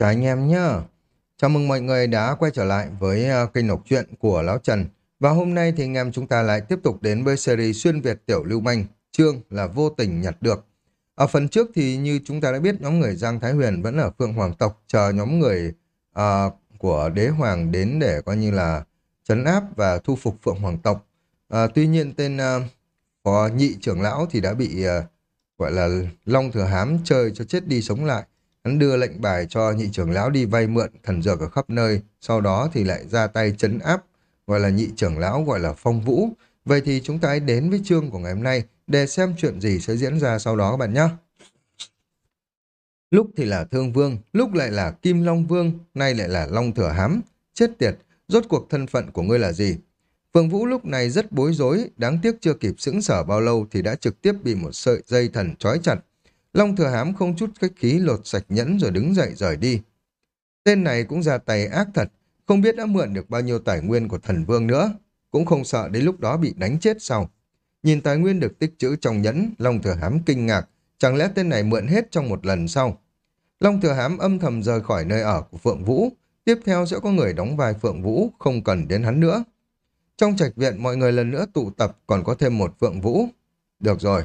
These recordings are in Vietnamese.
Chào anh em nhé. Chào mừng mọi người đã quay trở lại với à, kênh đọc truyện của Lão Trần. Và hôm nay thì anh em chúng ta lại tiếp tục đến với series xuyên Việt tiểu lưu manh, chương là vô tình nhặt được. Ở phần trước thì như chúng ta đã biết nhóm người Giang Thái Huyền vẫn ở Phượng Hoàng tộc chờ nhóm người uh, của đế hoàng đến để coi như là chấn áp và thu phục Phượng Hoàng tộc. Uh, tuy nhiên tên uh, phó nhị trưởng lão thì đã bị uh, gọi là Long Thừa Hám chơi cho chết đi sống lại Hắn đưa lệnh bài cho nhị trưởng lão đi vay mượn thần dược ở khắp nơi, sau đó thì lại ra tay chấn áp, gọi là nhị trưởng lão gọi là phong vũ. Vậy thì chúng ta hãy đến với chương của ngày hôm nay để xem chuyện gì sẽ diễn ra sau đó các bạn nhé. Lúc thì là Thương Vương, lúc lại là Kim Long Vương, nay lại là Long Thừa Hám. Chết tiệt, rốt cuộc thân phận của ngươi là gì? Phương Vũ lúc này rất bối rối, đáng tiếc chưa kịp sững sở bao lâu thì đã trực tiếp bị một sợi dây thần trói chặt, Long thừa hám không chút khách khí lột sạch nhẫn rồi đứng dậy rời đi. Tên này cũng ra tay ác thật, không biết đã mượn được bao nhiêu tài nguyên của thần vương nữa, cũng không sợ đến lúc đó bị đánh chết sau. Nhìn tài nguyên được tích trữ trong nhẫn, Long thừa hám kinh ngạc, chẳng lẽ tên này mượn hết trong một lần sau. Long thừa hám âm thầm rời khỏi nơi ở của Phượng Vũ, tiếp theo sẽ có người đóng vai Phượng Vũ, không cần đến hắn nữa. Trong trạch viện mọi người lần nữa tụ tập còn có thêm một Phượng Vũ. Được rồi,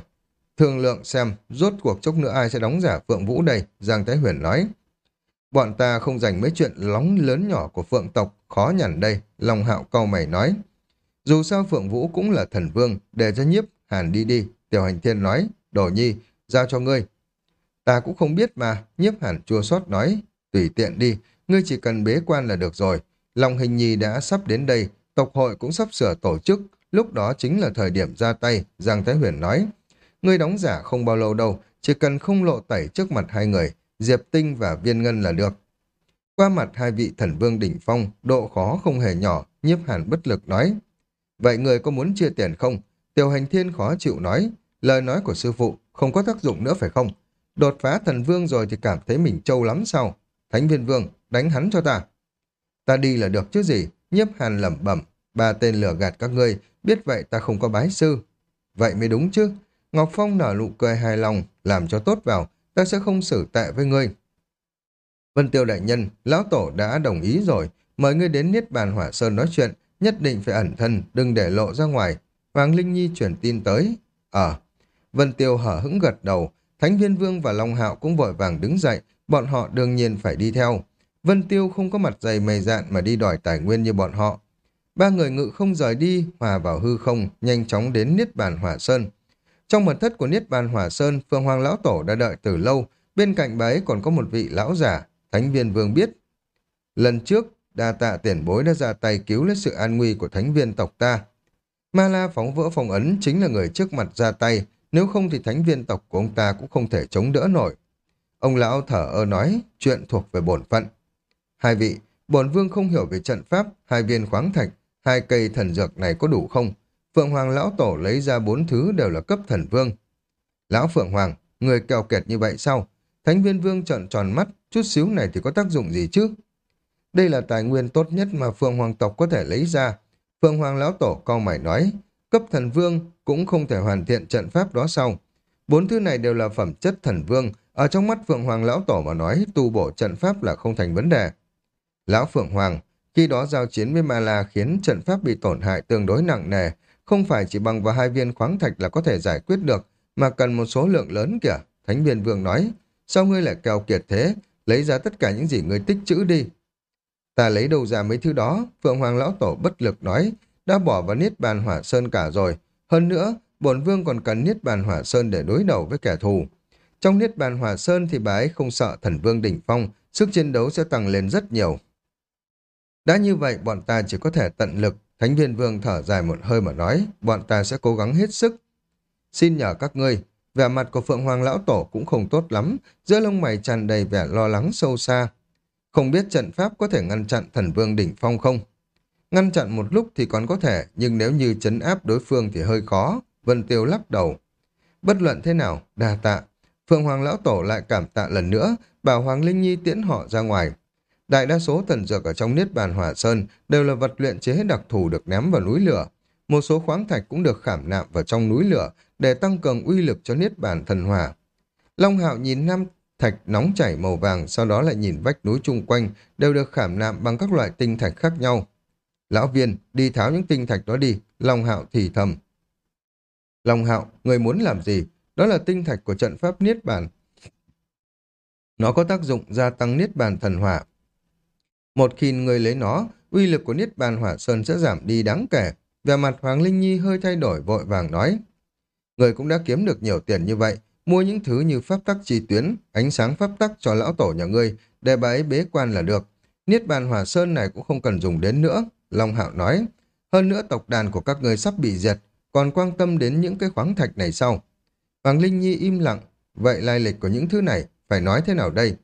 Thương lượng xem, rốt cuộc chốc nữa ai sẽ đóng giả Phượng Vũ đây, Giang Thái Huyền nói. Bọn ta không dành mấy chuyện lóng lớn nhỏ của Phượng tộc, khó nhằn đây, Long Hạo cau mày nói. Dù sao Phượng Vũ cũng là thần vương, để cho nhiếp, hàn đi đi, Tiểu Hành Thiên nói, đổ nhi, giao cho ngươi. Ta cũng không biết mà, nhiếp hàn chua xót nói, tùy tiện đi, ngươi chỉ cần bế quan là được rồi. Long Hình Nhi đã sắp đến đây, tộc hội cũng sắp sửa tổ chức, lúc đó chính là thời điểm ra tay, Giang Thái Huyền nói. Ngươi đóng giả không bao lâu đâu, chỉ cần không lộ tẩy trước mặt hai người, Diệp Tinh và Viên Ngân là được. Qua mặt hai vị thần vương đỉnh phong, độ khó không hề nhỏ, nhiếp hàn bất lực nói. Vậy người có muốn chia tiền không? Tiểu hành thiên khó chịu nói, lời nói của sư phụ không có tác dụng nữa phải không? Đột phá thần vương rồi thì cảm thấy mình trâu lắm sao? Thánh viên vương, đánh hắn cho ta. Ta đi là được chứ gì? Nhiếp hàn lẩm bẩm, ba tên lừa gạt các ngươi, biết vậy ta không có bái sư. Vậy mới đúng chứ, Ngọc Phong nở nụ cười hài lòng, làm cho tốt vào, ta sẽ không xử tệ với ngươi. Vân Tiêu Đại Nhân, Lão Tổ đã đồng ý rồi, mời ngươi đến Niết Bàn Hỏa Sơn nói chuyện, nhất định phải ẩn thân, đừng để lộ ra ngoài. Hoàng Linh Nhi chuyển tin tới. Ờ, Vân Tiêu hở hững gật đầu, Thánh Viên Vương và Long Hạo cũng vội vàng đứng dậy, bọn họ đương nhiên phải đi theo. Vân Tiêu không có mặt dày mày dạn mà đi đòi tài nguyên như bọn họ. Ba người ngự không rời đi, hòa vào hư không, nhanh chóng đến Niết Bàn Hỏa Sơn. Trong mật thất của Niết Bàn Hỏa Sơn, Phương Hoàng Lão Tổ đã đợi từ lâu, bên cạnh bà ấy còn có một vị lão giả, Thánh Viên Vương biết. Lần trước, đa tạ tiền bối đã ra tay cứu lấy sự an nguy của Thánh Viên tộc ta. Ma La phóng vỡ phong ấn chính là người trước mặt ra tay, nếu không thì Thánh Viên tộc của ông ta cũng không thể chống đỡ nổi. Ông lão thở ơ nói, chuyện thuộc về bổn phận. Hai vị, bổn vương không hiểu về trận pháp, hai viên khoáng thạch, hai cây thần dược này có đủ không? Phượng Hoàng Lão Tổ lấy ra bốn thứ đều là cấp thần vương. Lão Phượng Hoàng, người kèo kẹt như vậy sao? Thánh viên vương trợn tròn mắt, chút xíu này thì có tác dụng gì chứ? Đây là tài nguyên tốt nhất mà Phượng Hoàng tộc có thể lấy ra. Phượng Hoàng Lão Tổ cau mày nói, cấp thần vương cũng không thể hoàn thiện trận pháp đó sau. Bốn thứ này đều là phẩm chất thần vương, ở trong mắt Phượng Hoàng Lão Tổ mà nói tu bổ trận pháp là không thành vấn đề. Lão Phượng Hoàng, khi đó giao chiến với Ma La khiến trận pháp bị tổn hại tương đối nặng nề, không phải chỉ bằng vào hai viên khoáng thạch là có thể giải quyết được, mà cần một số lượng lớn kìa. Thánh viên vương nói, sao ngươi lại kèo kiệt thế, lấy ra tất cả những gì ngươi tích trữ đi. Ta lấy đâu ra mấy thứ đó, Phượng Hoàng Lão Tổ bất lực nói, đã bỏ vào Niết Bàn Hỏa Sơn cả rồi. Hơn nữa, bổn vương còn cần Niết Bàn Hỏa Sơn để đối đầu với kẻ thù. Trong Niết Bàn Hỏa Sơn thì bà ấy không sợ thần vương đỉnh phong, sức chiến đấu sẽ tăng lên rất nhiều. Đã như vậy, bọn ta chỉ có thể tận lực Thánh viên vương thở dài một hơi mà nói, bọn ta sẽ cố gắng hết sức. Xin nhờ các ngươi, vẻ mặt của Phượng Hoàng Lão Tổ cũng không tốt lắm, giữa lông mày tràn đầy vẻ lo lắng sâu xa. Không biết trận pháp có thể ngăn chặn thần vương đỉnh phong không? Ngăn chặn một lúc thì còn có thể, nhưng nếu như chấn áp đối phương thì hơi khó. Vân Tiêu lắc đầu. Bất luận thế nào, đa tạ. Phượng Hoàng Lão Tổ lại cảm tạ lần nữa, bảo Hoàng Linh Nhi tiễn họ ra ngoài. Đại đa số thần dược ở trong Niết Bàn Hỏa Sơn đều là vật luyện chế đặc thù được ném vào núi lửa. Một số khoáng thạch cũng được khảm nạm vào trong núi lửa để tăng cường uy lực cho Niết Bàn Thần Hỏa. Long Hạo nhìn năm thạch nóng chảy màu vàng, sau đó lại nhìn vách núi chung quanh, đều được khảm nạm bằng các loại tinh thạch khác nhau. Lão viên, đi tháo những tinh thạch đó đi, Long Hạo thì thầm. Long Hạo, người muốn làm gì? Đó là tinh thạch của trận pháp Niết Bàn. Nó có tác dụng gia tăng Niết Bàn thần hỏa. Một khi người lấy nó, uy lực của Niết Bàn hỏa sơn sẽ giảm đi đáng kể. Về mặt Hoàng Linh Nhi hơi thay đổi vội vàng nói. Người cũng đã kiếm được nhiều tiền như vậy, mua những thứ như pháp tắc chi tuyến, ánh sáng pháp tắc cho lão tổ nhà ngươi, để bà ấy bế quan là được. Niết bàn hỏa sơn này cũng không cần dùng đến nữa, Long Hạo nói. Hơn nữa tộc đàn của các ngươi sắp bị diệt, còn quan tâm đến những cái khoáng thạch này sau. Hoàng Linh Nhi im lặng, vậy lai lịch của những thứ này phải nói thế nào đây?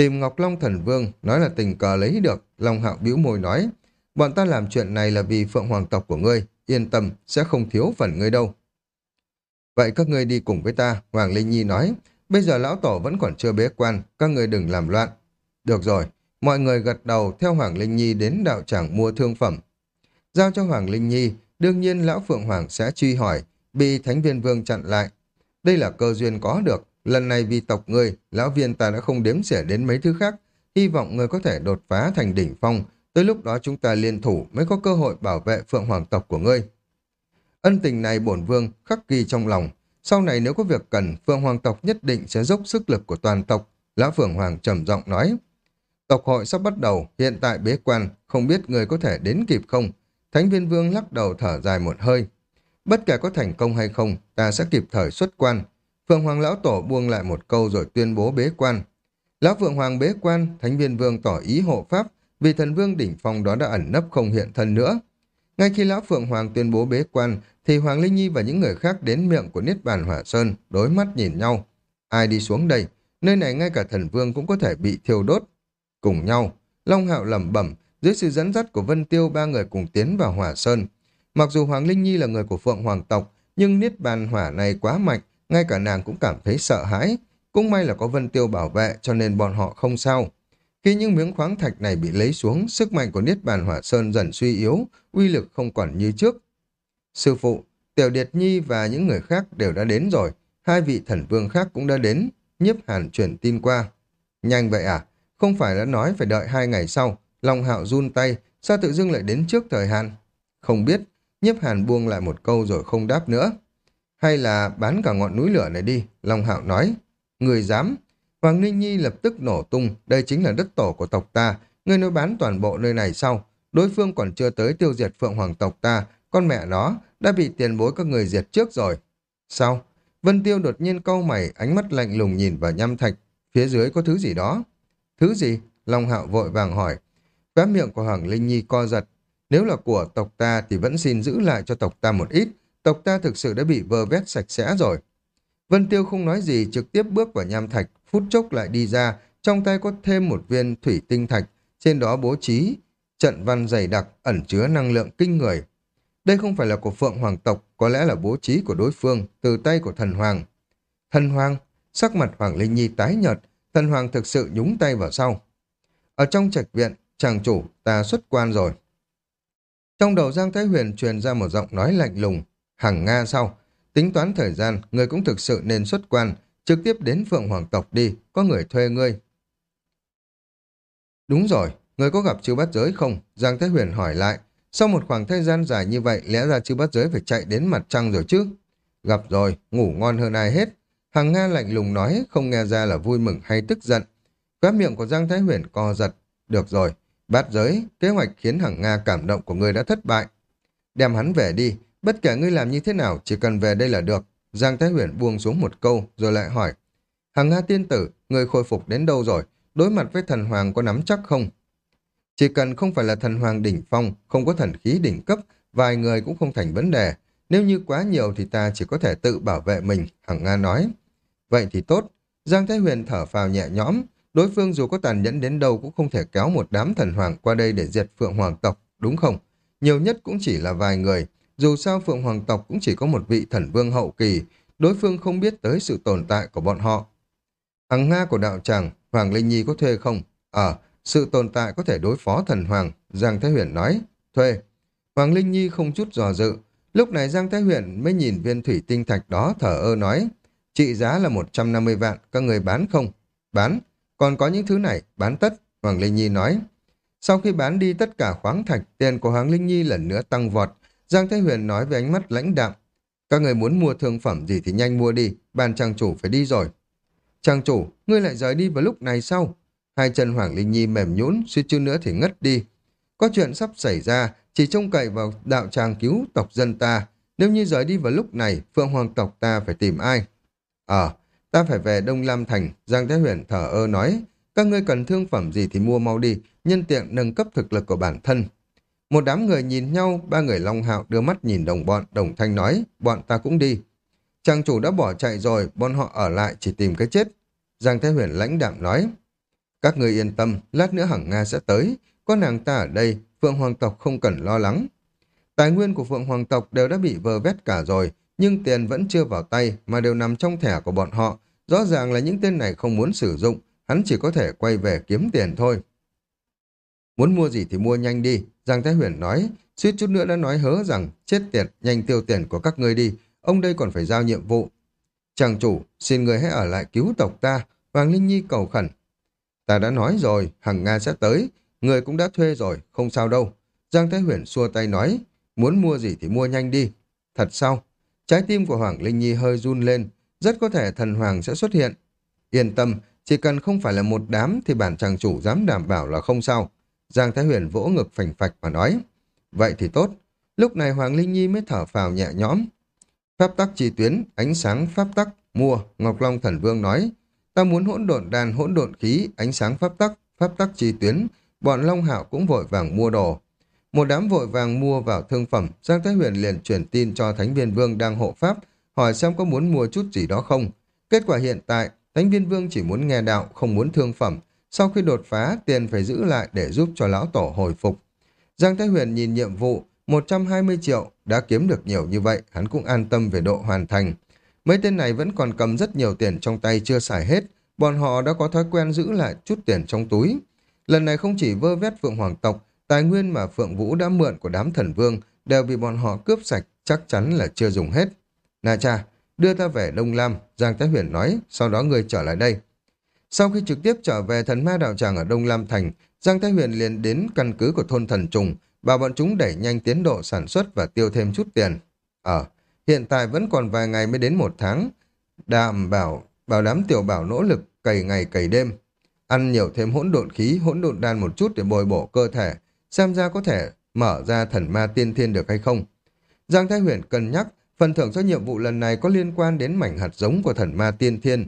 Tìm Ngọc Long Thần Vương, nói là tình cờ lấy được, Long Hạo bĩu môi nói. Bọn ta làm chuyện này là vì phượng hoàng tộc của ngươi, yên tâm, sẽ không thiếu phần ngươi đâu. Vậy các ngươi đi cùng với ta, Hoàng Linh Nhi nói. Bây giờ lão tổ vẫn còn chưa bế quan, các ngươi đừng làm loạn. Được rồi, mọi người gật đầu theo Hoàng Linh Nhi đến đạo tràng mua thương phẩm. Giao cho Hoàng Linh Nhi, đương nhiên lão Phượng Hoàng sẽ truy hỏi, bị Thánh Viên Vương chặn lại. Đây là cơ duyên có được, lần này vì tộc ngươi, lão viên ta đã không đếm xỉa đến mấy thứ khác. Hy vọng ngươi có thể đột phá thành đỉnh phong, tới lúc đó chúng ta liên thủ mới có cơ hội bảo vệ Phượng Hoàng tộc của ngươi. Ân tình này bổn vương khắc ghi trong lòng. Sau này nếu có việc cần, Phượng Hoàng tộc nhất định sẽ dốc sức lực của toàn tộc. Lão Phượng Hoàng trầm giọng nói. Tộc hội sắp bắt đầu, hiện tại bế quan, không biết người có thể đến kịp không? Thánh viên vương lắc đầu thở dài một hơi. Bất kể có thành công hay không, ta sẽ kịp thời xuất quan. Phượng Hoàng Lão Tổ buông lại một câu rồi tuyên bố bế quan. Lão Phượng Hoàng bế quan, Thánh viên vương tỏ ý hộ pháp, vì thần vương đỉnh phong đó đã ẩn nấp không hiện thân nữa. Ngay khi Lão Phượng Hoàng tuyên bố bế quan, thì Hoàng Linh Nhi và những người khác đến miệng của Niết Bàn Hỏa Sơn, đối mắt nhìn nhau. Ai đi xuống đây? Nơi này ngay cả thần vương cũng có thể bị thiêu đốt. Cùng nhau, Long Hạo lẩm bẩm, dưới sự dẫn dắt của Vân Tiêu ba người cùng tiến vào Hỏa Sơn. Mặc dù Hoàng Linh Nhi là người của Phượng Hoàng tộc, nhưng Niết Bàn Hỏa này quá mạnh, ngay cả nàng cũng cảm thấy sợ hãi. Cũng may là có Vân Tiêu bảo vệ cho nên bọn họ không sao. Khi những miếng khoáng thạch này bị lấy xuống, sức mạnh của Niết Bàn Hỏa Sơn dần suy yếu, uy lực không còn như trước. Sư phụ, Tiểu Điệt Nhi và những người khác đều đã đến rồi, hai vị thần vương khác cũng đã đến, nhiếp hàn chuyển tin qua. Nhanh vậy à? Không phải đã nói phải đợi hai ngày sau, Long Hạo run tay, sao tự dưng lại đến trước thời hạn? Không biết, nhiếp hàn buông lại một câu rồi không đáp nữa. Hay là bán cả ngọn núi lửa này đi, Long Hạo nói. Người dám, Hoàng Ninh Nhi lập tức nổ tung, đây chính là đất tổ của tộc ta, ngươi nói bán toàn bộ nơi này sau. Đối phương còn chưa tới tiêu diệt phượng hoàng tộc ta, con mẹ nó đã bị tiền bối các người diệt trước rồi. Sao? Vân Tiêu đột nhiên câu mày, ánh mắt lạnh lùng nhìn vào nham thạch, phía dưới có thứ gì đó. Thứ gì? Long Hạo vội vàng hỏi. Khóe miệng của Hoàng Linh Nhi co giật. Nếu là của tộc ta thì vẫn xin giữ lại cho tộc ta một ít. Tộc ta thực sự đã bị vơ vét sạch sẽ rồi. Vân Tiêu không nói gì, trực tiếp bước vào nham thạch, phút chốc lại đi ra, trong tay có thêm một viên thủy tinh thạch, trên đó bố trí trận văn dày đặc ẩn chứa năng lượng kinh người. Đây không phải là của Phượng Hoàng tộc, có lẽ là bố trí của đối phương, từ tay của thần Hoàng. Thần Hoàng, sắc mặt Hoàng Linh Nhi tái nhợt, thần Hoàng thực sự nhúng tay vào sau. Ở trong trạch viện, chàng chủ, ta xuất quan rồi. Trong đầu Giang Thái Huyền truyền ra một giọng nói lạnh lùng, hàng Nga sau, tính toán thời gian, người cũng thực sự nên xuất quan, trực tiếp đến Phượng Hoàng tộc đi, có người thuê ngươi. Đúng rồi, người có gặp chư bát giới không? Giang Thái Huyền hỏi lại. Sau một khoảng thời gian dài như vậy, lẽ ra chư bát giới phải chạy đến mặt trăng rồi chứ? Gặp rồi, ngủ ngon hơn ai hết. Hàng Nga lạnh lùng nói, không nghe ra là vui mừng hay tức giận. Các miệng của Giang Thái Huyền co giật. Được rồi, bát giới, kế hoạch khiến Hằng Nga cảm động của người đã thất bại. Đem hắn về đi, bất kể ngươi làm như thế nào, chỉ cần về đây là được. Giang Thái Huyền buông xuống một câu, rồi lại hỏi. Hằng Nga tiên tử, người khôi phục đến đâu rồi? Đối mặt với thần hoàng có nắm chắc không? Chỉ cần không phải là thần hoàng đỉnh phong, không có thần khí đỉnh cấp, vài người cũng không thành vấn đề. Nếu như quá nhiều thì ta chỉ có thể tự bảo vệ mình, Hằng Nga nói. Vậy thì tốt. Giang Thái Huyền thở phào nhẹ nhõm. Đối phương dù có tàn nhẫn đến đâu cũng không thể kéo một đám thần hoàng qua đây để diệt Phượng Hoàng tộc, đúng không? Nhiều nhất cũng chỉ là vài người. Dù sao Phượng Hoàng tộc cũng chỉ có một vị thần vương hậu kỳ, đối phương không biết tới sự tồn tại của bọn họ. Hằng Nga của đạo tràng, Hoàng Linh Nhi có thuê không? Ờ, sự tồn tại có thể đối phó thần Hoàng, Giang Thái Huyền nói. Thuê. Hoàng Linh Nhi không chút dò dự. Lúc này Giang Thái Huyền mới nhìn viên thủy tinh thạch đó thở ơ nói. Trị giá là 150 vạn, các người bán không? bán. Còn có những thứ này, bán tất, Hoàng Linh Nhi nói. Sau khi bán đi tất cả khoáng thạch, tiền của Hoàng Linh Nhi lần nữa tăng vọt. Giang Thái Huyền nói với ánh mắt lãnh đạm. Các người muốn mua thương phẩm gì thì nhanh mua đi, Bàn trang chủ phải đi rồi. Trang chủ, ngươi lại rời đi vào lúc này sao? Hai chân Hoàng Linh Nhi mềm nhũn, suýt chút nữa thì ngất đi. Có chuyện sắp xảy ra, chỉ trông cậy vào đạo tràng cứu tộc dân ta. Nếu như rời đi vào lúc này, Phượng Hoàng tộc ta phải tìm ai? Ờ, ta phải về Đông Lam Thành, Giang Thái Huyền thở ơ nói. Các ngươi cần thương phẩm gì thì mua mau đi, nhân tiện nâng cấp thực lực của bản thân. Một đám người nhìn nhau, ba người Long Hạo đưa mắt nhìn đồng bọn, đồng thanh nói, bọn ta cũng đi. chàng chủ đã bỏ chạy rồi, bọn họ ở lại chỉ tìm cái chết. Giang Thế Huyền lãnh đạm nói, các người yên tâm, lát nữa hẳn Nga sẽ tới, có nàng ta ở đây, Phượng Hoàng tộc không cần lo lắng. Tài nguyên của Phượng Hoàng tộc đều đã bị vơ vét cả rồi, nhưng tiền vẫn chưa vào tay mà đều nằm trong thẻ của bọn họ. Rõ ràng là những tên này không muốn sử dụng, hắn chỉ có thể quay về kiếm tiền thôi. Muốn mua gì thì mua nhanh đi, Giang Thái Huyền nói, suýt chút nữa đã nói hớ rằng chết tiệt, nhanh tiêu tiền của các ngươi đi, ông đây còn phải giao nhiệm vụ. Chàng chủ, xin người hãy ở lại cứu tộc ta, Hoàng Linh Nhi cầu khẩn. Ta đã nói rồi, hằng Nga sẽ tới, người cũng đã thuê rồi, không sao đâu. Giang Thái Huyền xua tay nói, muốn mua gì thì mua nhanh đi. Thật sao? Trái tim của Hoàng Linh Nhi hơi run lên, rất có thể thần hoàng sẽ xuất hiện. Yên tâm, chỉ cần không phải là một đám thì bản chàng chủ dám đảm bảo là không sao. Giang Thái Huyền vỗ ngực phành phạch mà nói. Vậy thì tốt. Lúc này Hoàng Linh Nhi mới thở phào nhẹ nhõm. Pháp tắc chi tuyến, ánh sáng pháp tắc, mua, Ngọc Long Thần Vương nói. Ta muốn hỗn độn đàn hỗn độn khí, ánh sáng pháp tắc, pháp tắc chi tuyến. Bọn Long Hạo cũng vội vàng mua đồ. Một đám vội vàng mua vào thương phẩm, Giang Thái Huyền liền truyền tin cho Thánh Viên Vương đang hộ pháp, hỏi xem có muốn mua chút gì đó không. Kết quả hiện tại, Thánh Viên Vương chỉ muốn nghe đạo, không muốn thương phẩm. Sau khi đột phá, tiền phải giữ lại để giúp cho lão tổ hồi phục. Giang Thái Huyền nhìn nhiệm vụ, 120 triệu, đã kiếm được nhiều như vậy, hắn cũng an tâm về độ hoàn thành. Mấy tên này vẫn còn cầm rất nhiều tiền trong tay chưa xài hết, bọn họ đã có thói quen giữ lại chút tiền trong túi. Lần này không chỉ vơ vét Phượng Hoàng tộc, tài nguyên mà Phượng Vũ đã mượn của đám thần vương đều bị bọn họ cướp sạch, chắc chắn là chưa dùng hết. Nà cha, đưa ta về Đông Lam, Giang Thái Huyền nói, sau đó người trở lại đây. Sau khi trực tiếp trở về thần ma đạo tràng ở Đông Lam Thành, Giang Thái Huyền liền đến căn cứ của thôn thần trùng, bảo bọn chúng đẩy nhanh tiến độ sản xuất và tiêu thêm chút tiền. Ở, hiện tại vẫn còn vài ngày mới đến một tháng. Đàm bảo, bảo đám tiểu bảo nỗ lực cày ngày cày đêm. Ăn nhiều thêm hỗn độn khí, hỗn độn đan một chút để bồi bổ cơ thể, xem ra có thể mở ra thần ma tiên thiên được hay không. Giang Thái Huyền cân nhắc, phần thưởng cho nhiệm vụ lần này có liên quan đến mảnh hạt giống của thần ma tiên thiên.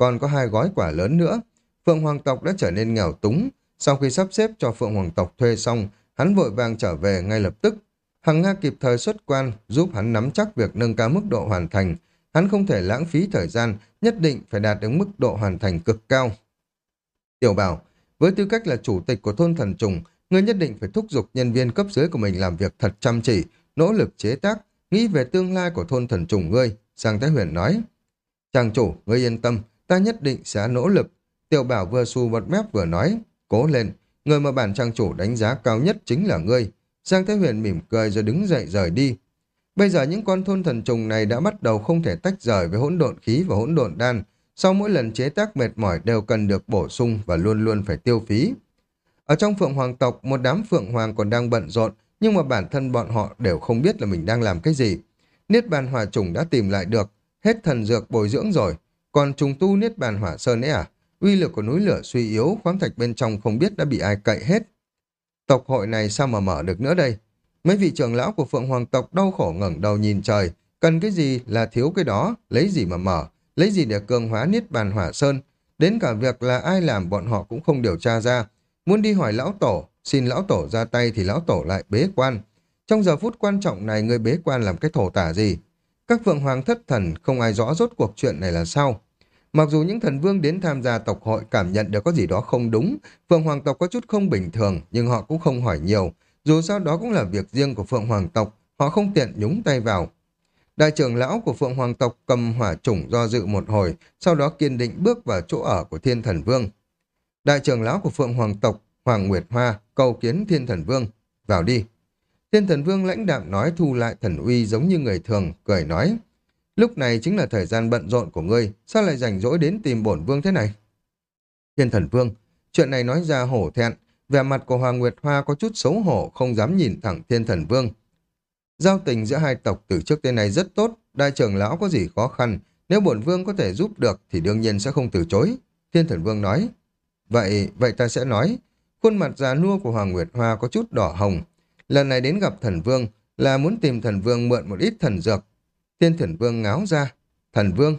Còn có hai gói quả lớn nữa. Phượng Hoàng tộc đã trở nên nghèo túng. Sau khi sắp xếp cho Phượng Hoàng tộc thuê xong, hắn vội vàng trở về ngay lập tức. Hằng Nga kịp thời xuất quan, giúp hắn nắm chắc việc nâng cao mức độ hoàn thành. Hắn không thể lãng phí thời gian, nhất định phải đạt đến mức độ hoàn thành cực cao. Tiểu bảo, với tư cách là chủ tịch của thôn thần trùng, Ngươi nhất định phải thúc giục nhân viên cấp dưới của mình làm việc thật chăm chỉ, nỗ lực chế tác, nghĩ về tương lai của thôn thần trùng ngươi, sang Thái Huyền nói. Chàng chủ, ngươi yên tâm, ta nhất định sẽ nỗ lực. Tiểu bảo vừa xù bật mép vừa nói, cố lên, người mà bản trang chủ đánh giá cao nhất chính là ngươi. Giang Thế Huyền mỉm cười rồi đứng dậy rời đi. Bây giờ những con thôn thần trùng này đã bắt đầu không thể tách rời với hỗn độn khí và hỗn độn đan. Sau mỗi lần chế tác mệt mỏi đều cần được bổ sung và luôn luôn phải tiêu phí. Ở trong Phượng Hoàng tộc, một đám Phượng Hoàng còn đang bận rộn, nhưng mà bản thân bọn họ đều không biết là mình đang làm cái gì. Niết bàn hòa trùng đã tìm lại được, hết thần dược bồi dưỡng rồi. Còn trùng tu Niết bàn hỏa sơn ấy à? Uy lực của núi lửa suy yếu, khoáng thạch bên trong không biết đã bị ai cậy hết. Tộc hội này sao mà mở được nữa đây? Mấy vị trưởng lão của Phượng Hoàng tộc đau khổ ngẩng đầu nhìn trời. Cần cái gì là thiếu cái đó, lấy gì mà mở, lấy gì để cường hóa Niết bàn hỏa sơn. Đến cả việc là ai làm bọn họ cũng không điều tra ra Muốn đi hỏi lão tổ, xin lão tổ ra tay thì lão tổ lại bế quan. Trong giờ phút quan trọng này người bế quan làm cái thổ tả gì? Các phượng hoàng thất thần không ai rõ rốt cuộc chuyện này là sao. Mặc dù những thần vương đến tham gia tộc hội cảm nhận được có gì đó không đúng, phượng hoàng tộc có chút không bình thường nhưng họ cũng không hỏi nhiều. Dù sao đó cũng là việc riêng của phượng hoàng tộc, họ không tiện nhúng tay vào. Đại trưởng lão của phượng hoàng tộc cầm hỏa chủng do dự một hồi, sau đó kiên định bước vào chỗ ở của thiên thần vương. Đại trưởng lão của Phượng Hoàng tộc, Hoàng Nguyệt Hoa, cầu kiến Thiên Thần Vương. Vào đi. Thiên Thần Vương lãnh đạm nói thu lại thần uy giống như người thường, cười nói. Lúc này chính là thời gian bận rộn của ngươi, sao lại rảnh rỗi đến tìm bổn vương thế này? Thiên thần vương, chuyện này nói ra hổ thẹn, vẻ mặt của Hoàng Nguyệt Hoa có chút xấu hổ, không dám nhìn thẳng thiên thần vương. Giao tình giữa hai tộc từ trước tới nay rất tốt, đại trưởng lão có gì khó khăn, nếu bổn vương có thể giúp được thì đương nhiên sẽ không từ chối. Thiên thần vương nói, vậy, vậy ta sẽ nói. Khuôn mặt già nua của Hoàng Nguyệt Hoa có chút đỏ hồng. Lần này đến gặp thần vương là muốn tìm thần vương mượn một ít thần dược. Thiên thần vương ngáo ra, thần vương.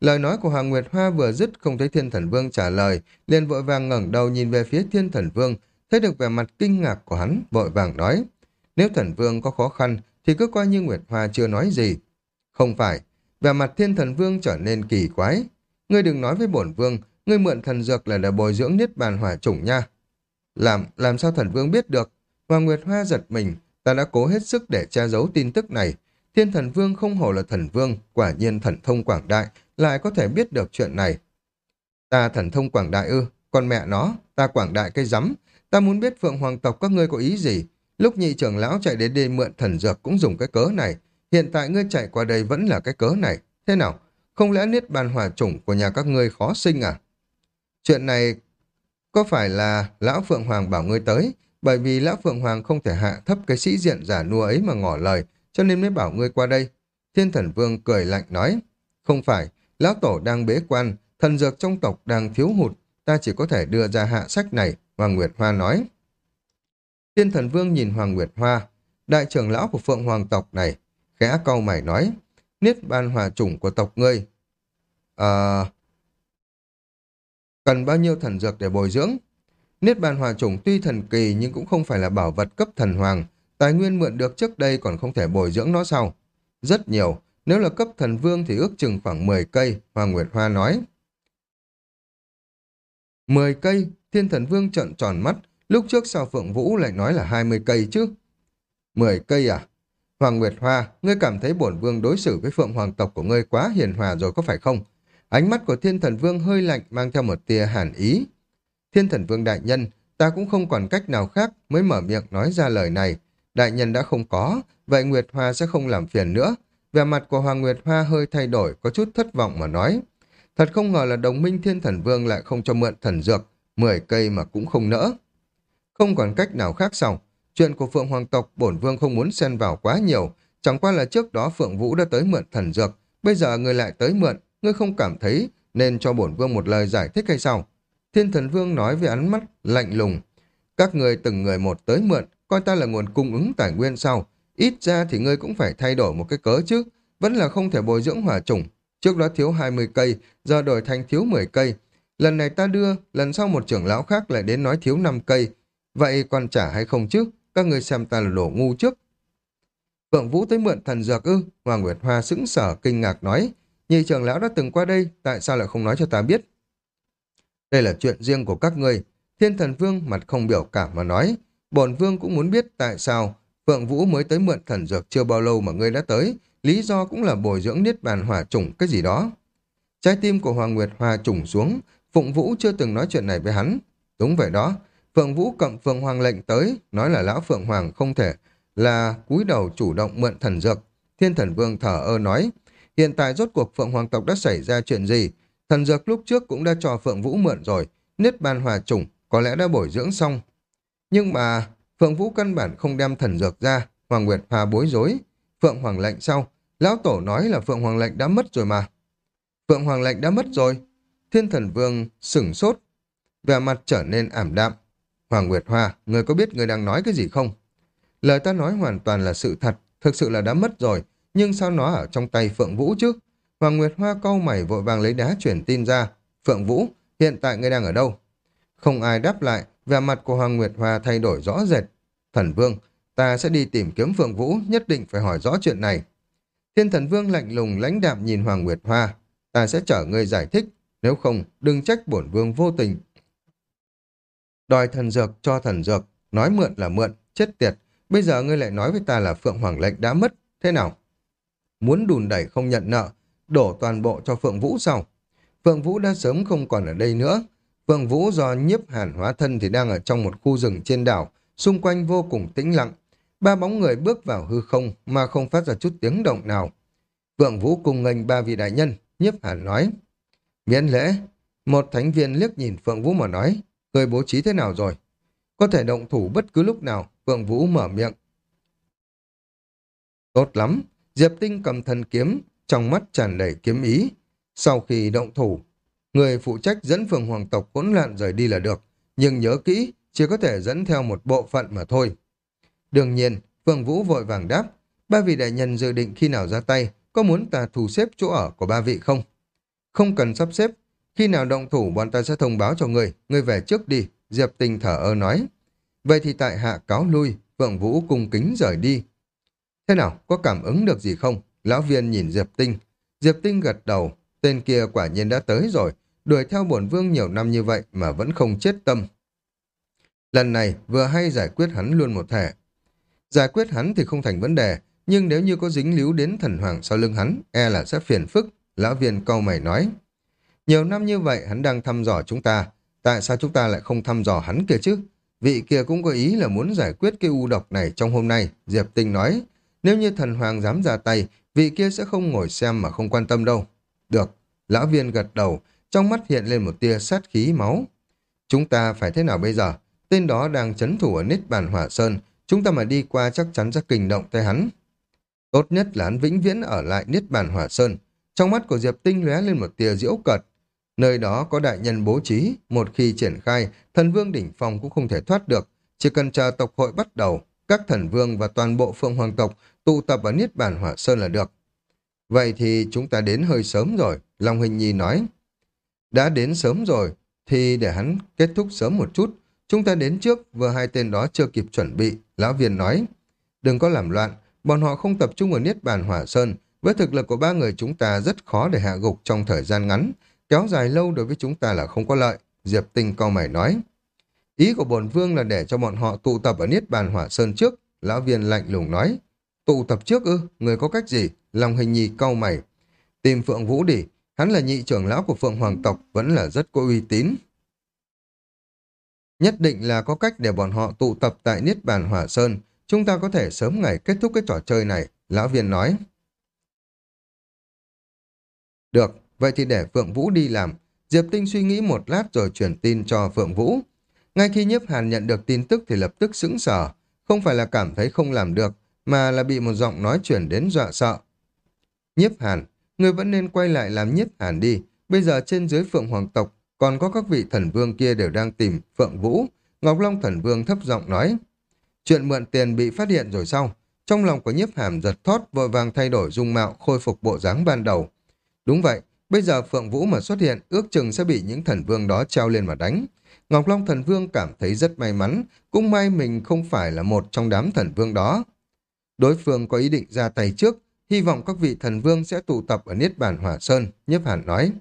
Lời nói của Hoàng Nguyệt Hoa vừa dứt không thấy thiên thần vương trả lời, liền vội vàng ngẩng đầu nhìn về phía thiên thần vương, thấy được vẻ mặt kinh ngạc của hắn, vội vàng nói. Nếu thần vương có khó khăn thì cứ coi như Nguyệt Hoa chưa nói gì. Không phải, vẻ mặt thiên thần vương trở nên kỳ quái. Ngươi đừng nói với bổn vương, ngươi mượn thần dược là để bồi dưỡng niết bàn hỏa chủng nha. Làm, làm sao thần vương biết được? Hoàng Nguyệt Hoa giật mình, ta đã cố hết sức để che giấu tin tức này. Thiên thần vương không hổ là thần vương, quả nhiên thần thông quảng đại, lại có thể biết được chuyện này. Ta thần thông quảng đại ư, con mẹ nó, ta quảng đại cây rắm, ta muốn biết phượng hoàng tộc các ngươi có ý gì. Lúc nhị trưởng lão chạy đến đây mượn thần dược cũng dùng cái cớ này, hiện tại ngươi chạy qua đây vẫn là cái cớ này. Thế nào, không lẽ niết bàn hòa chủng của nhà các ngươi khó sinh à? Chuyện này có phải là Lão Phượng Hoàng bảo ngươi tới, bởi vì Lão Phượng Hoàng không thể hạ thấp cái sĩ diện giả nua ấy mà ngỏ lời, cho nên mới bảo ngươi qua đây. Thiên thần vương cười lạnh nói, không phải, Lão Tổ đang bế quan, thần dược trong tộc đang thiếu hụt, ta chỉ có thể đưa ra hạ sách này, Hoàng Nguyệt Hoa nói. Thiên thần vương nhìn Hoàng Nguyệt Hoa, đại trưởng lão của Phượng Hoàng tộc này, khẽ câu mày nói, niết ban hòa chủng của tộc ngươi. À... cần bao nhiêu thần dược để bồi dưỡng? Niết bàn hòa chủng tuy thần kỳ nhưng cũng không phải là bảo vật cấp thần hoàng. Tài nguyên mượn được trước đây còn không thể bồi dưỡng nó sau. Rất nhiều. Nếu là cấp thần vương thì ước chừng khoảng 10 cây, Hoàng Nguyệt Hoa nói. 10 cây, thiên thần vương trợn tròn mắt. Lúc trước sao Phượng Vũ lại nói là 20 cây chứ? 10 cây à? Hoàng Nguyệt Hoa, ngươi cảm thấy bổn vương đối xử với Phượng Hoàng tộc của ngươi quá hiền hòa rồi có phải không? Ánh mắt của thiên thần vương hơi lạnh mang theo một tia hàn ý. Thiên thần vương đại nhân, ta cũng không còn cách nào khác mới mở miệng nói ra lời này. Đại nhân đã không có, vậy Nguyệt Hoa sẽ không làm phiền nữa. Về mặt của Hoàng Nguyệt Hoa hơi thay đổi, có chút thất vọng mà nói. Thật không ngờ là đồng minh thiên thần vương lại không cho mượn thần dược, 10 cây mà cũng không nỡ. Không còn cách nào khác sau. Chuyện của Phượng Hoàng tộc bổn vương không muốn xen vào quá nhiều, chẳng qua là trước đó Phượng Vũ đã tới mượn thần dược, bây giờ người lại tới mượn, ngươi không cảm thấy nên cho bổn vương một lời giải thích hay sao? Thiên thần vương nói với ánh mắt lạnh lùng. Các người từng người một tới mượn, coi ta là nguồn cung ứng tài nguyên sau. Ít ra thì ngươi cũng phải thay đổi một cái cớ chứ. Vẫn là không thể bồi dưỡng hỏa trùng. Trước đó thiếu 20 cây, giờ đổi thành thiếu 10 cây. Lần này ta đưa, lần sau một trưởng lão khác lại đến nói thiếu 5 cây. Vậy còn trả hay không chứ? Các người xem ta là đổ ngu trước. Phượng Vũ tới mượn thần dược ư? Hoàng Nguyệt Hoa sững sở kinh ngạc nói. Nhị trưởng lão đã từng qua đây, tại sao lại không nói cho ta biết? Đây là chuyện riêng của các ngươi. Thiên thần vương mặt không biểu cảm mà nói. Bổn vương cũng muốn biết tại sao Phượng Vũ mới tới mượn thần dược chưa bao lâu mà ngươi đã tới. Lý do cũng là bồi dưỡng niết bàn hỏa trùng cái gì đó. Trái tim của Hoàng Nguyệt hòa trùng xuống. Phụng Vũ chưa từng nói chuyện này với hắn. Đúng vậy đó. Phượng Vũ cầm Phượng Hoàng lệnh tới, nói là lão Phượng Hoàng không thể là cúi đầu chủ động mượn thần dược. Thiên thần vương thở ơ nói, hiện tại rốt cuộc Phượng Hoàng tộc đã xảy ra chuyện gì? Thần dược lúc trước cũng đã cho Phượng Vũ mượn rồi, niết bàn hòa trùng có lẽ đã bồi dưỡng xong. Nhưng mà Phượng Vũ căn bản không đem thần dược ra, Hoàng Nguyệt Hòa bối rối. Phượng Hoàng lệnh sau, lão tổ nói là Phượng Hoàng lệnh đã mất rồi mà. Phượng Hoàng lệnh đã mất rồi. Thiên thần vương sửng sốt, vẻ mặt trở nên ảm đạm. Hoàng Nguyệt Hoa, người có biết người đang nói cái gì không? Lời ta nói hoàn toàn là sự thật, thực sự là đã mất rồi, nhưng sao nó ở trong tay Phượng Vũ chứ? Hoàng Nguyệt Hoa câu mày vội vàng lấy đá chuyển tin ra. Phượng Vũ, hiện tại ngươi đang ở đâu? Không ai đáp lại, vẻ mặt của Hoàng Nguyệt Hoa thay đổi rõ rệt. Thần Vương, ta sẽ đi tìm kiếm Phượng Vũ, nhất định phải hỏi rõ chuyện này. Thiên Thần Vương lạnh lùng lãnh đạm nhìn Hoàng Nguyệt Hoa. Ta sẽ chở ngươi giải thích, nếu không, đừng trách bổn vương vô tình. Đòi thần dược cho thần dược, nói mượn là mượn, chết tiệt. Bây giờ ngươi lại nói với ta là Phượng Hoàng lệnh đã mất, thế nào? Muốn đùn đẩy không nhận nợ, đổ toàn bộ cho Phượng Vũ sau. Phượng Vũ đã sớm không còn ở đây nữa. Phượng Vũ do nhiếp hàn hóa thân thì đang ở trong một khu rừng trên đảo, xung quanh vô cùng tĩnh lặng. Ba bóng người bước vào hư không mà không phát ra chút tiếng động nào. Phượng Vũ cùng nghênh ba vị đại nhân, nhiếp hàn nói. Miễn lễ, Một thánh viên liếc nhìn Phượng Vũ mà nói, người bố trí thế nào rồi? Có thể động thủ bất cứ lúc nào, Phượng Vũ mở miệng. Tốt lắm, Diệp Tinh cầm thần kiếm, trong mắt tràn đầy kiếm ý. Sau khi động thủ, người phụ trách dẫn phường hoàng tộc hỗn loạn rời đi là được, nhưng nhớ kỹ, chỉ có thể dẫn theo một bộ phận mà thôi. Đương nhiên, Phượng Vũ vội vàng đáp, ba vị đại nhân dự định khi nào ra tay, có muốn ta thu xếp chỗ ở của ba vị không? Không cần sắp xếp, khi nào động thủ bọn ta sẽ thông báo cho người, người về trước đi, Diệp tình thở ơ nói. Vậy thì tại hạ cáo lui, Phượng Vũ cung kính rời đi. Thế nào, có cảm ứng được gì không? Lão viên nhìn Diệp Tinh. Diệp Tinh gật đầu, tên kia quả nhiên đã tới rồi, đuổi theo bổn vương nhiều năm như vậy mà vẫn không chết tâm. Lần này vừa hay giải quyết hắn luôn một thể. Giải quyết hắn thì không thành vấn đề, nhưng nếu như có dính líu đến thần hoàng sau lưng hắn, e là sẽ phiền phức, lão viên câu mày nói. Nhiều năm như vậy hắn đang thăm dò chúng ta, tại sao chúng ta lại không thăm dò hắn kia chứ? Vị kia cũng có ý là muốn giải quyết cái u độc này trong hôm nay, Diệp Tinh nói. Nếu như thần hoàng dám ra tay, vị kia sẽ không ngồi xem mà không quan tâm đâu. Được, lão viên gật đầu, trong mắt hiện lên một tia sát khí máu. Chúng ta phải thế nào bây giờ? Tên đó đang chấn thủ ở Nít Bàn Hỏa Sơn, chúng ta mà đi qua chắc chắn sẽ kinh động tới hắn. Tốt nhất là hắn vĩnh viễn ở lại Niết Bàn Hỏa Sơn. Trong mắt của Diệp Tinh lóe lên một tia diễu cợt. Nơi đó có đại nhân bố trí, một khi triển khai, thần vương đỉnh phong cũng không thể thoát được. Chỉ cần chờ tộc hội bắt đầu, các thần vương và toàn bộ phương hoàng tộc tụ tập ở Niết Bàn Hỏa Sơn là được. Vậy thì chúng ta đến hơi sớm rồi, Long Hình Nhi nói. Đã đến sớm rồi, thì để hắn kết thúc sớm một chút. Chúng ta đến trước, vừa hai tên đó chưa kịp chuẩn bị, Lão Viên nói. Đừng có làm loạn, bọn họ không tập trung ở Niết Bàn Hỏa Sơn. Với thực lực của ba người chúng ta rất khó để hạ gục trong thời gian ngắn. Kéo dài lâu đối với chúng ta là không có lợi, Diệp Tinh cao mày nói. Ý của bổn vương là để cho bọn họ tụ tập ở Niết Bàn Hỏa Sơn trước, Lão Viên lạnh lùng nói. Tụ tập trước ư, người có cách gì? Lòng hình nhi cau mày. Tìm Phượng Vũ đi, hắn là nhị trưởng lão của Phượng Hoàng tộc, vẫn là rất có uy tín. Nhất định là có cách để bọn họ tụ tập tại Niết Bàn Hỏa Sơn, chúng ta có thể sớm ngày kết thúc cái trò chơi này, lão viên nói. Được, vậy thì để Phượng Vũ đi làm. Diệp Tinh suy nghĩ một lát rồi truyền tin cho Phượng Vũ. Ngay khi nhiếp hàn nhận được tin tức thì lập tức sững sờ, không phải là cảm thấy không làm được, mà là bị một giọng nói chuyển đến dọa sợ. Nhiếp hàn, người vẫn nên quay lại làm nhiếp hàn đi, bây giờ trên dưới Phượng Hoàng tộc còn có các vị thần vương kia đều đang tìm Phượng Vũ. Ngọc Long thần vương thấp giọng nói. Chuyện mượn tiền bị phát hiện rồi sau. Trong lòng của nhiếp hàm giật thót vội vàng thay đổi dung mạo khôi phục bộ dáng ban đầu. Đúng vậy, bây giờ Phượng Vũ mà xuất hiện ước chừng sẽ bị những thần vương đó treo lên mà đánh. Ngọc Long thần vương cảm thấy rất may mắn, cũng may mình không phải là một trong đám thần vương đó. Đối phương có ý định ra tay trước, hy vọng các vị thần vương sẽ tụ tập ở Niết Bàn Hỏa Sơn, nhiếp hàn nói.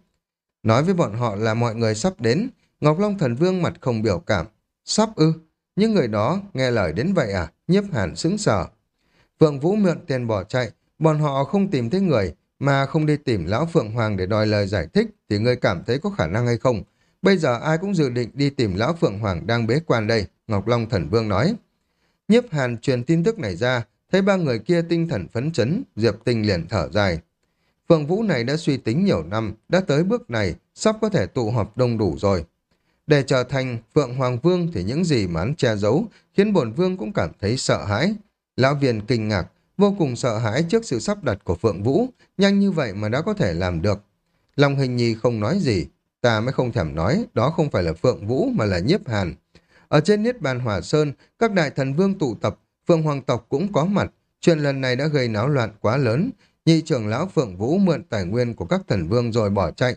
Nói với bọn họ là mọi người sắp đến, Ngọc Long thần vương mặt không biểu cảm. Sắp ư? Nhưng người đó nghe lời đến vậy à? Nhiếp hàn sững sờ. Phượng Vũ mượn tiền bỏ chạy, bọn họ không tìm thấy người, mà không đi tìm Lão Phượng Hoàng để đòi lời giải thích, thì người cảm thấy có khả năng hay không? Bây giờ ai cũng dự định đi tìm Lão Phượng Hoàng đang bế quan đây, Ngọc Long Thần Vương nói. Nhiếp hàn truyền tin tức này ra, thấy ba người kia tinh thần phấn chấn, Diệp Tinh liền thở dài. Phượng Vũ này đã suy tính nhiều năm, đã tới bước này, sắp có thể tụ họp đông đủ rồi. Để trở thành Phượng Hoàng Vương thì những gì mà hắn che giấu khiến bổn Vương cũng cảm thấy sợ hãi. Lão viên kinh ngạc, vô cùng sợ hãi trước sự sắp đặt của Phượng Vũ, nhanh như vậy mà đã có thể làm được. Long hình nhi không nói gì, ta mới không thèm nói, đó không phải là Phượng Vũ mà là nhiếp hàn. Ở trên Niết Bàn Hỏa Sơn, các đại thần vương tụ tập, Phượng Hoàng tộc cũng có mặt, chuyện lần này đã gây náo loạn quá lớn, nhị trưởng lão Phượng Vũ mượn tài nguyên của các thần vương rồi bỏ chạy.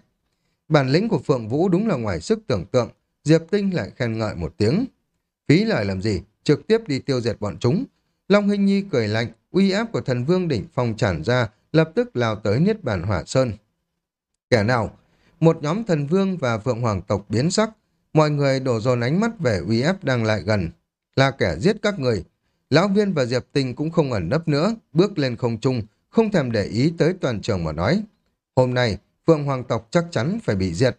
Bản lĩnh của Phượng Vũ đúng là ngoài sức tưởng tượng, Diệp Tinh lại khen ngợi một tiếng. Phí lời làm gì, trực tiếp đi tiêu diệt bọn chúng. Long Hinh Nhi cười lạnh, uy áp của thần vương đỉnh phong tràn ra, lập tức lao tới Niết Bàn Hỏa Sơn. Kẻ nào? Một nhóm thần vương và Phượng Hoàng tộc biến sắc, mọi người đổ dồn ánh mắt về uy áp đang lại gần. Là kẻ giết các người. Lão Viên và Diệp Tinh cũng không ẩn nấp nữa, bước lên không trung, không thèm để ý tới toàn trường mà nói. Hôm nay, Phượng Hoàng tộc chắc chắn phải bị diệt.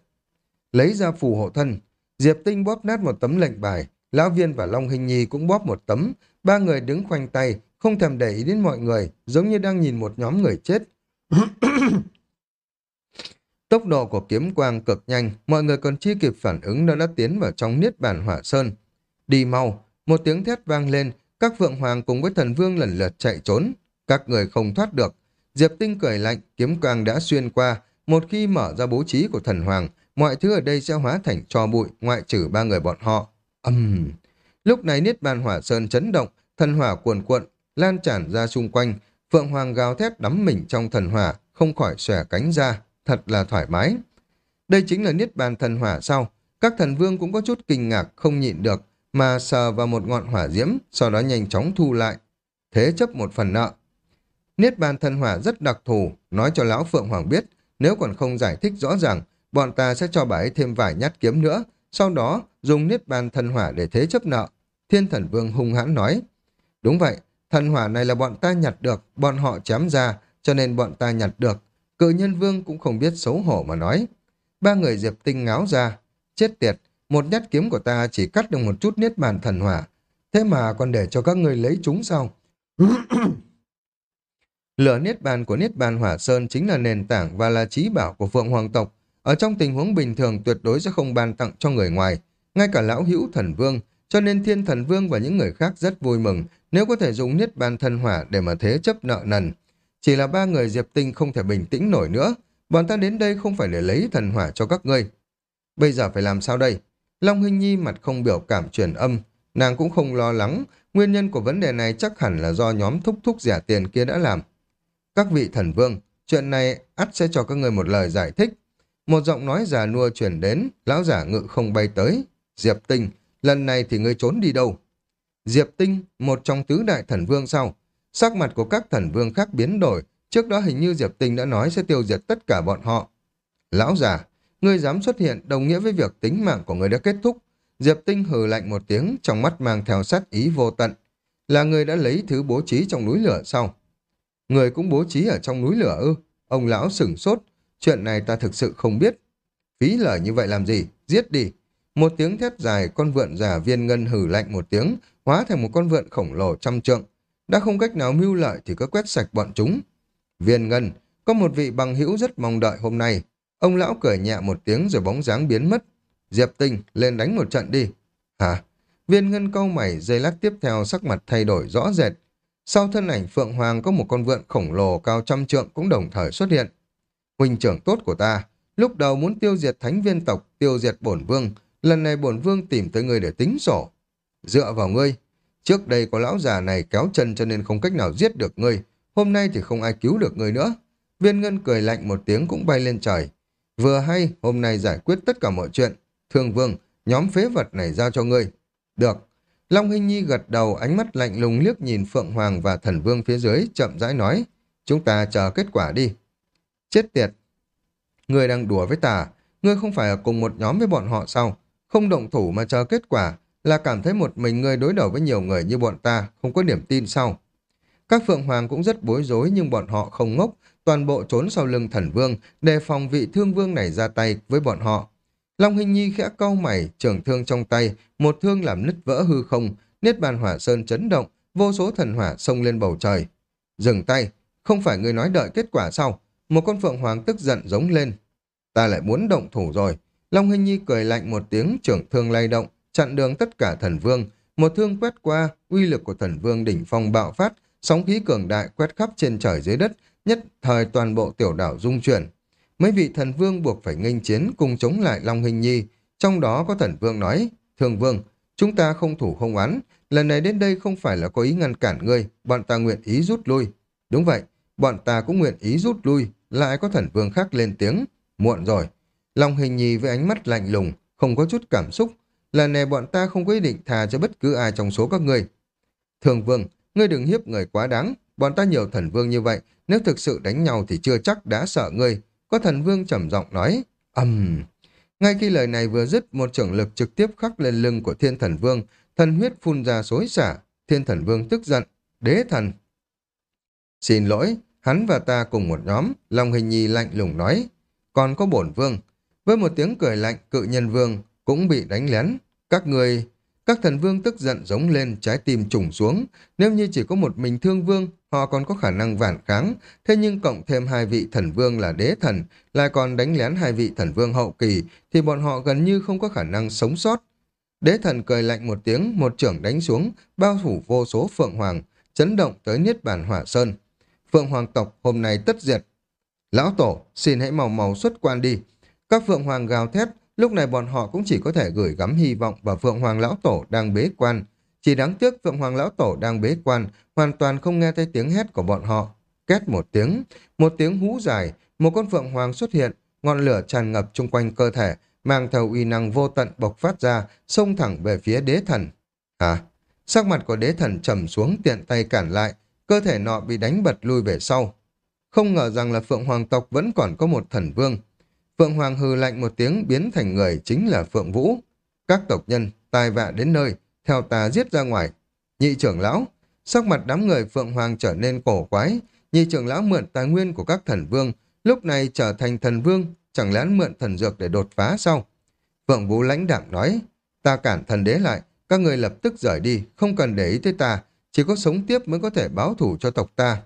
Lấy ra phù hộ thân, Diệp Tinh bóp nát một tấm lệnh bài, Lão Viên và Long Hình Nhi cũng bóp một tấm, ba người đứng khoanh tay, không thèm để ý đến mọi người, giống như đang nhìn một nhóm người chết. Tốc độ của kiếm quang cực nhanh, mọi người còn chưa kịp phản ứng đã đã tiến vào trong niết bàn hỏa sơn. Đi mau, một tiếng thét vang lên, các vượng hoàng cùng với thần vương lần lượt chạy trốn. Các người không thoát được. Diệp Tinh cười lạnh, kiếm quang đã xuyên qua. Một khi mở ra bố trí của thần hoàng, mọi thứ ở đây sẽ hóa thành cho bụi, ngoại trừ ba người bọn họ. Âm... Uhm. Lúc này Niết Bàn Hỏa Sơn chấn động, thần hỏa cuồn cuộn, lan tràn ra xung quanh. Phượng Hoàng gào thét đắm mình trong thần hỏa, không khỏi xòe cánh ra, thật là thoải mái. Đây chính là Niết Bàn thần hỏa sau. Các thần vương cũng có chút kinh ngạc, không nhịn được, mà sờ vào một ngọn hỏa diễm, sau đó nhanh chóng thu lại. Thế chấp một phần nợ. Niết bàn thần hỏa rất đặc thù, nói cho Lão Phượng Hoàng biết, nếu còn không giải thích rõ ràng, bọn ta sẽ cho bà ấy thêm vài nhát kiếm nữa, sau đó dùng Niết bàn thần hỏa để thế chấp nợ. Thiên thần vương hung hãn nói. Đúng vậy, thần hỏa này là bọn ta nhặt được, bọn họ chém ra, cho nên bọn ta nhặt được. Cự nhân vương cũng không biết xấu hổ mà nói. Ba người diệp tinh ngáo ra. Chết tiệt, một nhát kiếm của ta chỉ cắt được một chút niết bàn thần hỏa. Thế mà còn để cho các ngươi lấy chúng sao? Lửa niết bàn của niết bàn hỏa sơn chính là nền tảng và là trí bảo của phượng hoàng tộc. Ở trong tình huống bình thường tuyệt đối sẽ không ban tặng cho người ngoài. Ngay cả lão hữu thần vương, cho nên thiên thần vương và những người khác rất vui mừng nếu có thể dùng niết bàn thần hỏa để mà thế chấp nợ nần. Chỉ là ba người diệp tinh không thể bình tĩnh nổi nữa. Bọn ta đến đây không phải để lấy thần hỏa cho các ngươi. Bây giờ phải làm sao đây? Long Hinh Nhi mặt không biểu cảm truyền âm, nàng cũng không lo lắng, nguyên nhân của vấn đề này chắc hẳn là do nhóm thúc thúc giả tiền kia đã làm. Các vị thần vương, chuyện này ắt sẽ cho các người một lời giải thích. Một giọng nói già nua chuyển đến, lão giả ngự không bay tới. Diệp Tinh, lần này thì ngươi trốn đi đâu? Diệp Tinh, một trong tứ đại thần vương sau. Sắc mặt của các thần vương khác biến đổi, trước đó hình như Diệp Tinh đã nói sẽ tiêu diệt tất cả bọn họ. Lão giả, Ngươi dám xuất hiện đồng nghĩa với việc tính mạng của ngươi đã kết thúc. Diệp Tinh hừ lạnh một tiếng, trong mắt mang theo sát ý vô tận. Là người đã lấy thứ bố trí trong núi lửa sau. Người cũng bố trí ở trong núi lửa ư? Ông lão sửng sốt. Chuyện này ta thực sự không biết. Phí lời như vậy làm gì? Giết đi. Một tiếng thét dài, con vượn già viên ngân hừ lạnh một tiếng, hóa thành một con vượn khổng lồ trăm trượng. Đã không cách nào mưu lợi thì cứ quét sạch bọn chúng. Viên ngân, có một vị bằng hữu rất mong đợi hôm nay, Ông lão cười nhẹ một tiếng rồi bóng dáng biến mất. Diệp Tinh, lên đánh một trận đi. Hả? Viên ngân câu mày, dây lát tiếp theo sắc mặt thay đổi rõ rệt. Sau thân ảnh Phượng Hoàng có một con vượn khổng lồ cao trăm trượng cũng đồng thời xuất hiện. Huynh trưởng tốt của ta, lúc đầu muốn tiêu diệt thánh viên tộc, tiêu diệt bổn vương. Lần này bổn vương tìm tới ngươi để tính sổ. Dựa vào ngươi. Trước đây có lão già này kéo chân cho nên không cách nào giết được ngươi. Hôm nay thì không ai cứu được ngươi nữa. Viên ngân cười lạnh một tiếng cũng bay lên trời. Vừa hay, hôm nay giải quyết tất cả mọi chuyện. Thương vương, nhóm phế vật này giao cho ngươi. Được. Long Hinh Nhi gật đầu, ánh mắt lạnh lùng liếc nhìn Phượng Hoàng và thần vương phía dưới, chậm rãi nói. Chúng ta chờ kết quả đi. Chết tiệt. Ngươi đang đùa với ta. Ngươi không phải ở cùng một nhóm với bọn họ sao? Không động thủ mà chờ kết quả là cảm thấy một mình ngươi đối đầu với nhiều người như bọn ta, không có niềm tin sao? Các Phượng Hoàng cũng rất bối rối nhưng bọn họ không ngốc, toàn bộ trốn sau lưng thần vương, đề phòng vị thương vương này ra tay với bọn họ. Long Hình Nhi khẽ cau mày, trường thương trong tay, một thương làm nứt vỡ hư không, niết bàn hỏa sơn chấn động, vô số thần hỏa xông lên bầu trời. Dừng tay, không phải người nói đợi kết quả sau. Một con phượng hoàng tức giận giống lên. Ta lại muốn động thủ rồi. Long Hình Nhi cười lạnh một tiếng, trưởng thương lay động, chặn đường tất cả thần vương. Một thương quét qua, uy lực của thần vương đỉnh phong bạo phát, sóng khí cường đại quét khắp trên trời dưới đất, nhất thời toàn bộ tiểu đảo rung chuyển. Mấy vị thần vương buộc phải nghênh chiến cùng chống lại Long Hình Nhi, trong đó có thần vương nói, Thường vương, chúng ta không thủ không oán, lần này đến đây không phải là có ý ngăn cản ngươi, bọn ta nguyện ý rút lui. Đúng vậy, bọn ta cũng nguyện ý rút lui, lại có thần vương khác lên tiếng, muộn rồi. Long Hình Nhi với ánh mắt lạnh lùng, không có chút cảm xúc, lần này bọn ta không có ý định thà cho bất cứ ai trong số các ngươi. Thường vương, ngươi đừng hiếp người quá đáng, bọn ta nhiều thần vương như vậy, nếu thực sự đánh nhau thì chưa chắc đã sợ ngươi. Có thần vương trầm giọng nói, ầm. Ngay khi lời này vừa dứt, một trưởng lực trực tiếp khắc lên lưng của thiên thần vương, thần huyết phun ra xối xả. Thiên thần vương tức giận, đế thần. Xin lỗi, hắn và ta cùng một nhóm, Long Hình Nhi lạnh lùng nói. Còn có bổn vương. Với một tiếng cười lạnh, cự nhân vương cũng bị đánh lén. Các người, các thần vương tức giận giống lên, trái tim trùng xuống. Nếu như chỉ có một mình thương vương, họ còn có khả năng vản kháng. Thế nhưng cộng thêm hai vị thần vương là đế thần, lại còn đánh lén hai vị thần vương hậu kỳ, thì bọn họ gần như không có khả năng sống sót. Đế thần cười lạnh một tiếng, một trưởng đánh xuống, bao phủ vô số phượng hoàng, chấn động tới niết bàn hỏa sơn. Phượng hoàng tộc hôm nay tất diệt. Lão tổ, xin hãy màu màu xuất quan đi. Các phượng hoàng gào thét, lúc này bọn họ cũng chỉ có thể gửi gắm hy vọng vào phượng hoàng lão tổ đang bế quan. Chỉ đáng tiếc phượng hoàng lão tổ đang bế quan, hoàn toàn không nghe thấy tiếng hét của bọn họ. Két một tiếng, một tiếng hú dài, một con phượng hoàng xuất hiện, ngọn lửa tràn ngập chung quanh cơ thể, mang theo uy năng vô tận bộc phát ra, xông thẳng về phía đế thần. Hả? Sắc mặt của đế thần trầm xuống tiện tay cản lại, cơ thể nọ bị đánh bật lui về sau. Không ngờ rằng là Phượng Hoàng tộc vẫn còn có một thần vương. Phượng Hoàng hừ lạnh một tiếng biến thành người chính là Phượng Vũ. Các tộc nhân, tai vạ đến nơi, theo ta giết ra ngoài. Nhị trưởng lão, sắc mặt đám người Phượng Hoàng trở nên cổ quái. Nhị trưởng lão mượn tài nguyên của các thần vương, lúc này trở thành thần vương, chẳng lẽ mượn thần dược để đột phá sau. Phượng Vũ lãnh đạm nói, ta cản thần đế lại, các người lập tức rời đi, không cần để ý tới ta, chỉ có sống tiếp mới có thể báo thủ cho tộc ta.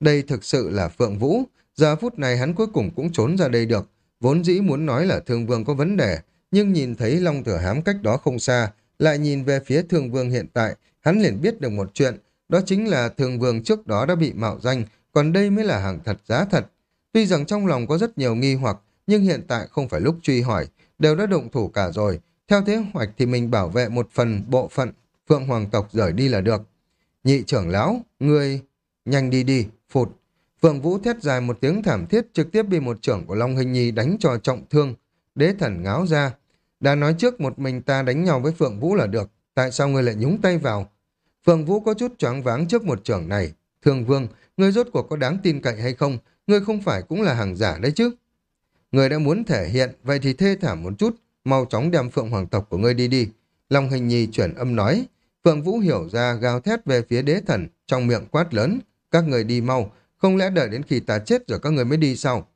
Đây thực sự là Phượng Vũ, giờ phút này hắn cuối cùng cũng trốn ra đây được, vốn dĩ muốn nói là thương vương có vấn đề, nhưng nhìn thấy Long Thừa Hám cách đó không xa, lại nhìn về phía thương vương hiện tại, hắn liền biết được một chuyện, đó chính là thương vương trước đó đã bị mạo danh, còn đây mới là hàng thật giá thật. Tuy rằng trong lòng có rất nhiều nghi hoặc, nhưng hiện tại không phải lúc truy hỏi, đều đã động thủ cả rồi. Theo kế hoạch thì mình bảo vệ một phần bộ phận Phượng Hoàng tộc rời đi là được. Nhị trưởng lão, người nhanh đi đi, phụt. Phượng Vũ thét dài một tiếng thảm thiết trực tiếp bị một trưởng của Long Hình Nhi đánh cho trọng thương. Đế thần ngáo ra. Đã nói trước một mình ta đánh nhau với Phượng Vũ là được. Tại sao ngươi lại nhúng tay vào? Phượng Vũ có chút choáng váng trước một trưởng này. Thường Vương, ngươi rốt cuộc có đáng tin cậy hay không? Ngươi không phải cũng là hàng giả đấy chứ? Ngươi đã muốn thể hiện, vậy thì thê thảm một chút. Mau chóng đem Phượng Hoàng tộc của ngươi đi đi. Long Hình Nhi chuyển âm nói. Phượng Vũ hiểu ra gào thét về phía đế thần, trong miệng quát lớn. Các người đi mau, không lẽ đợi đến khi ta chết rồi các người mới đi sao?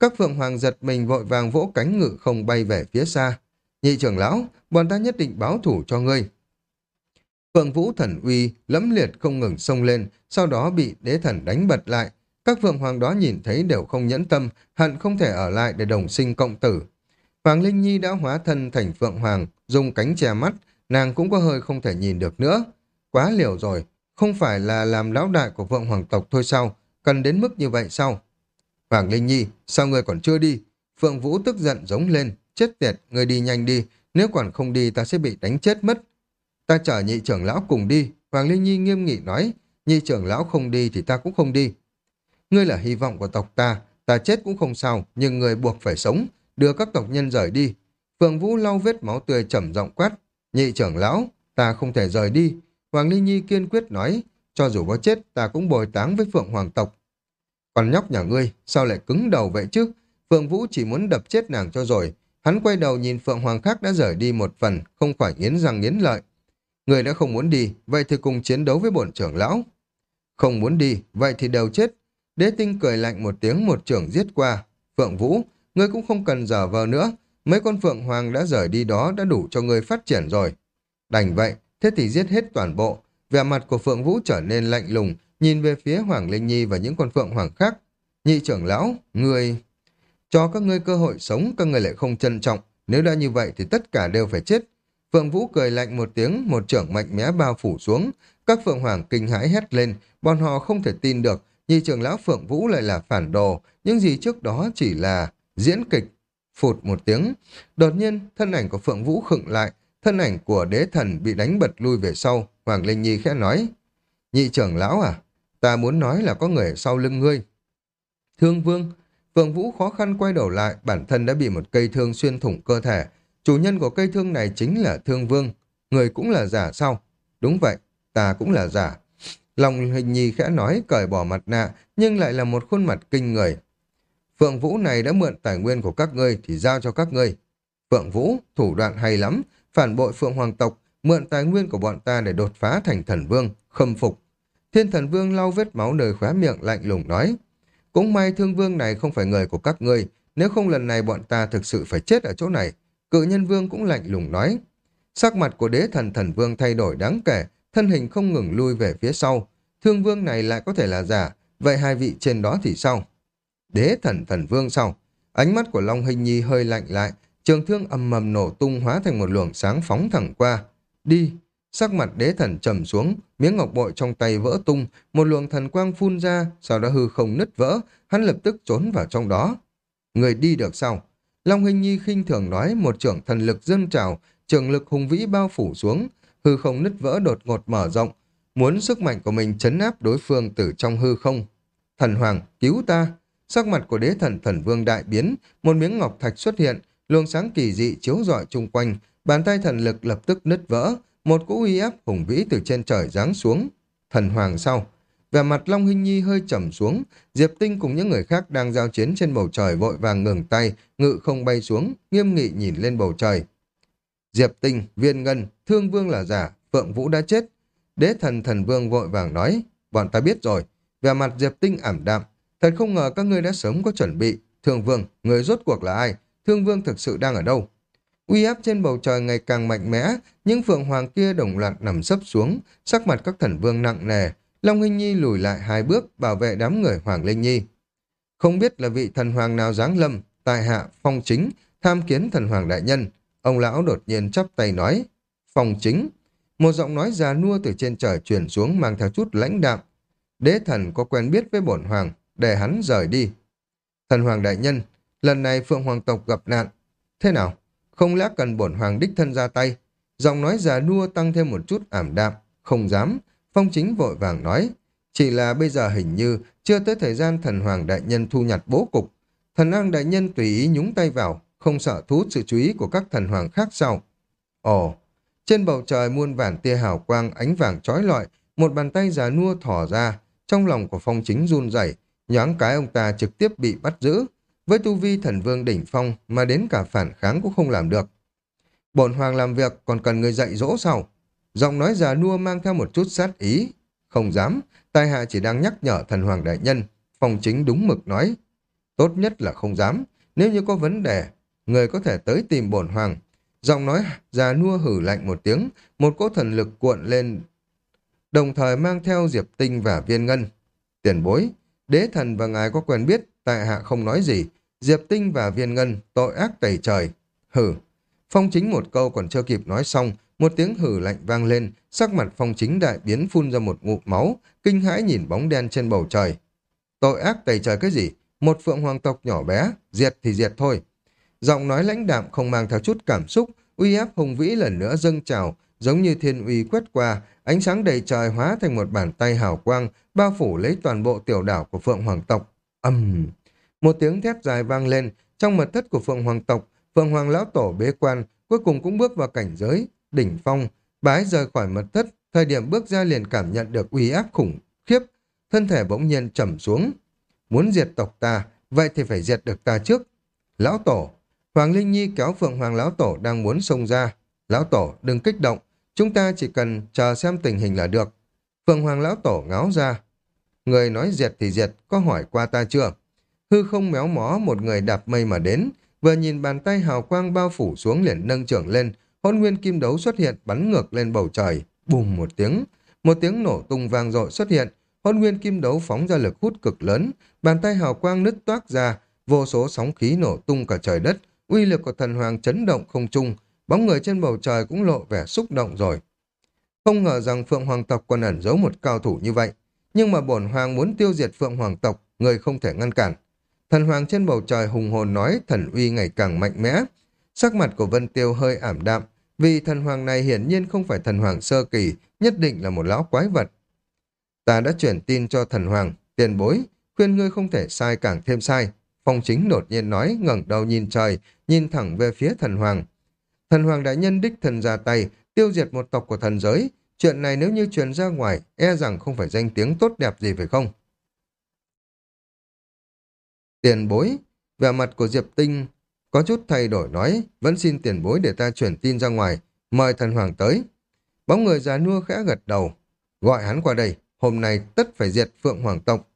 Các phượng hoàng giật mình vội vàng vỗ cánh ngự không bay về phía xa. Nhị trưởng lão, bọn ta nhất định báo thủ cho ngươi. Phượng vũ thần uy, lẫm liệt không ngừng xông lên, sau đó bị đế thần đánh bật lại. Các phượng hoàng đó nhìn thấy đều không nhẫn tâm, hận không thể ở lại để đồng sinh cộng tử. Hoàng Linh Nhi đã hóa thân thành phượng hoàng, dùng cánh che mắt, nàng cũng có hơi không thể nhìn được nữa. Quá liều rồi, không phải là làm lão đại của vượng hoàng tộc thôi sao? Cần đến mức như vậy sao? Hoàng Linh Nhi, sao người còn chưa đi? Phượng Vũ tức giận giống lên. Chết tiệt, người đi nhanh đi. Nếu còn không đi ta sẽ bị đánh chết mất. Ta chở nhị trưởng lão cùng đi. Hoàng Linh Nhi nghiêm nghị nói. Nhị trưởng lão không đi thì ta cũng không đi. Ngươi là hy vọng của tộc ta. Ta chết cũng không sao, nhưng người buộc phải sống. Đưa các tộc nhân rời đi. Phượng Vũ lau vết máu tươi trầm giọng quát. Nhị trưởng lão, ta không thể rời đi. Hoàng Linh Nhi kiên quyết nói, cho dù có chết ta cũng bồi táng với Phượng Hoàng tộc. Còn nhóc nhà ngươi, sao lại cứng đầu vậy chứ? Phượng Vũ chỉ muốn đập chết nàng cho rồi. Hắn quay đầu nhìn Phượng Hoàng khác đã rời đi một phần, không khỏi nghiến răng nghiến lợi. Người đã không muốn đi, vậy thì cùng chiến đấu với bổn trưởng lão. Không muốn đi, vậy thì đều chết. Đế tinh cười lạnh một tiếng một trưởng giết qua. Phượng Vũ, ngươi cũng không cần dở vờ nữa. Mấy con Phượng Hoàng đã rời đi đó đã đủ cho ngươi phát triển rồi. Đành vậy, thế thì giết hết toàn bộ. Vẻ mặt của Phượng Vũ trở nên lạnh lùng, nhìn về phía Hoàng Linh Nhi và những con Phượng Hoàng khác. Nhị trưởng lão, người... Cho các ngươi cơ hội sống, các ngươi lại không trân trọng. Nếu đã như vậy thì tất cả đều phải chết. Phượng Vũ cười lạnh một tiếng, một trưởng mạnh mẽ bao phủ xuống. Các Phượng Hoàng kinh hãi hét lên, bọn họ không thể tin được. Nhị trưởng lão Phượng Vũ lại là phản đồ, những gì trước đó chỉ là diễn kịch. Phụt một tiếng, đột nhiên thân ảnh của Phượng Vũ khựng lại, thân ảnh của đế thần bị đánh bật lui về sau, Hoàng Linh Nhi khẽ nói, nhị trưởng lão à, ta muốn nói là có người sau lưng ngươi. Thương vương, Phượng Vũ khó khăn quay đầu lại, bản thân đã bị một cây thương xuyên thủng cơ thể. Chủ nhân của cây thương này chính là thương vương, người cũng là giả sao? Đúng vậy, ta cũng là giả. Lòng hình nhi khẽ nói cởi bỏ mặt nạ, nhưng lại là một khuôn mặt kinh người. Phượng Vũ này đã mượn tài nguyên của các ngươi thì giao cho các ngươi. Phượng Vũ, thủ đoạn hay lắm, phản bội Phượng Hoàng tộc, mượn tài nguyên của bọn ta để đột phá thành thần vương, khâm phục. Thiên thần vương lau vết máu nơi khóe miệng lạnh lùng nói. Cũng may thương vương này không phải người của các ngươi, nếu không lần này bọn ta thực sự phải chết ở chỗ này. Cự nhân vương cũng lạnh lùng nói. Sắc mặt của đế thần thần vương thay đổi đáng kể, thân hình không ngừng lui về phía sau. Thương vương này lại có thể là giả, vậy hai vị trên đó thì sao? Đế thần thần vương sau. Ánh mắt của Long Hình Nhi hơi lạnh lại, trường thương ầm mầm nổ tung hóa thành một luồng sáng phóng thẳng qua. Đi! Sắc mặt đế thần trầm xuống, miếng ngọc bội trong tay vỡ tung, một luồng thần quang phun ra, sau đó hư không nứt vỡ, hắn lập tức trốn vào trong đó. Người đi được sao? Long Hình Nhi khinh thường nói một trưởng thần lực dâng trào, trường lực hùng vĩ bao phủ xuống, hư không nứt vỡ đột ngột mở rộng, muốn sức mạnh của mình chấn áp đối phương từ trong hư không. Thần Hoàng, cứu ta! Sắc mặt của đế thần thần vương đại biến, một miếng ngọc thạch xuất hiện, luồng sáng kỳ dị chiếu rọi chung quanh, bàn tay thần lực lập tức nứt vỡ, một cỗ uy áp hùng vĩ từ trên trời giáng xuống. Thần Hoàng sau, vẻ mặt Long Hinh Nhi hơi trầm xuống, Diệp Tinh cùng những người khác đang giao chiến trên bầu trời vội vàng ngừng tay, ngự không bay xuống, nghiêm nghị nhìn lên bầu trời. Diệp Tinh, Viên Ngân, Thương Vương là giả, Phượng Vũ đã chết. Đế thần thần vương vội vàng nói, bọn ta biết rồi. Vẻ mặt Diệp Tinh ảm đạm, thật không ngờ các ngươi đã sớm có chuẩn bị. Thương Vương, người rốt cuộc là ai? Thương Vương thực sự đang ở đâu? Uy áp trên bầu trời ngày càng mạnh mẽ, những phượng hoàng kia đồng loạt nằm sấp xuống, sắc mặt các thần vương nặng nề. Long Hinh Nhi lùi lại hai bước, bảo vệ đám người Hoàng Linh Nhi. Không biết là vị thần hoàng nào giáng lâm, tại hạ, phong chính, tham kiến thần hoàng đại nhân. Ông lão đột nhiên chắp tay nói, phong chính. Một giọng nói già nua từ trên trời truyền xuống mang theo chút lãnh đạm. Đế thần có quen biết với bổn hoàng, để hắn rời đi. Thần hoàng đại nhân, lần này phượng hoàng tộc gặp nạn. Thế nào? Không lẽ cần bổn hoàng đích thân ra tay? Giọng nói già nua tăng thêm một chút ảm đạm, không dám. Phong chính vội vàng nói, chỉ là bây giờ hình như chưa tới thời gian thần hoàng đại nhân thu nhặt bố cục. Thần an đại nhân tùy ý nhúng tay vào, không sợ thu hút sự chú ý của các thần hoàng khác sau. Ồ, trên bầu trời muôn vàn tia hào quang ánh vàng trói lọi, một bàn tay già nua thỏ ra, trong lòng của phong chính run rẩy, nhoáng cái ông ta trực tiếp bị bắt giữ. Với tu vi thần vương đỉnh phong mà đến cả phản kháng cũng không làm được. Bổn hoàng làm việc còn cần người dạy dỗ sao? Giọng nói già nua mang theo một chút sát ý. Không dám, tai hạ chỉ đang nhắc nhở thần hoàng đại nhân. Phong chính đúng mực nói. Tốt nhất là không dám. Nếu như có vấn đề, người có thể tới tìm bổn hoàng. Giọng nói già nua hử lạnh một tiếng, một cỗ thần lực cuộn lên, đồng thời mang theo Diệp Tinh và Viên Ngân. Tiền bối, đế thần và ngài có quen biết, tại hạ không nói gì. Diệp Tinh và Viên Ngân, tội ác tẩy trời. Hử. Phong chính một câu còn chưa kịp nói xong, một tiếng hử lạnh vang lên, sắc mặt phong chính đại biến phun ra một ngụm máu, kinh hãi nhìn bóng đen trên bầu trời. Tội ác tẩy trời cái gì? Một phượng hoàng tộc nhỏ bé, diệt thì diệt thôi. Giọng nói lãnh đạm không mang theo chút cảm xúc, uy áp hùng vĩ lần nữa dâng trào, giống như thiên uy quét qua, ánh sáng đầy trời hóa thành một bàn tay hào quang, bao phủ lấy toàn bộ tiểu đảo của Phượng Hoàng tộc. Âm! Một tiếng thét dài vang lên, trong mật thất của Phượng Hoàng tộc, Phượng Hoàng lão tổ bế quan, cuối cùng cũng bước vào cảnh giới, đỉnh phong, bái rời khỏi mật thất, thời điểm bước ra liền cảm nhận được uy áp khủng khiếp, thân thể bỗng nhiên trầm xuống. Muốn diệt tộc ta, vậy thì phải diệt được ta trước. Lão tổ, Hoàng Linh Nhi kéo Phượng Hoàng Lão Tổ đang muốn xông ra. Lão Tổ, đừng kích động, chúng ta chỉ cần chờ xem tình hình là được. Phượng Hoàng Lão Tổ ngáo ra. Người nói diệt thì diệt, có hỏi qua ta chưa? Hư không méo mó một người đạp mây mà đến, vừa nhìn bàn tay hào quang bao phủ xuống liền nâng trưởng lên, hôn nguyên kim đấu xuất hiện bắn ngược lên bầu trời, bùm một tiếng. Một tiếng nổ tung vang dội xuất hiện, hôn nguyên kim đấu phóng ra lực hút cực lớn, bàn tay hào quang nứt toác ra, vô số sóng khí nổ tung cả trời đất, uy lực của thần hoàng chấn động không trung, bóng người trên bầu trời cũng lộ vẻ xúc động rồi. Không ngờ rằng Phượng Hoàng tộc còn ẩn giấu một cao thủ như vậy, nhưng mà bổn hoàng muốn tiêu diệt Phượng Hoàng tộc, người không thể ngăn cản. Thần hoàng trên bầu trời hùng hồn nói thần uy ngày càng mạnh mẽ. Sắc mặt của Vân Tiêu hơi ảm đạm, vì thần hoàng này hiển nhiên không phải thần hoàng sơ kỳ, nhất định là một lão quái vật. Ta đã chuyển tin cho thần hoàng, tiền bối, khuyên ngươi không thể sai càng thêm sai. Phong chính đột nhiên nói, ngẩng đầu nhìn trời, nhìn thẳng về phía thần hoàng. Thần hoàng đại nhân đích thần ra tay, tiêu diệt một tộc của thần giới. Chuyện này nếu như truyền ra ngoài, e rằng không phải danh tiếng tốt đẹp gì phải không? Tiền bối, vẻ mặt của Diệp Tinh có chút thay đổi nói, vẫn xin tiền bối để ta chuyển tin ra ngoài, mời thần hoàng tới. Bóng người già nua khẽ gật đầu, gọi hắn qua đây, hôm nay tất phải diệt Phượng Hoàng tộc.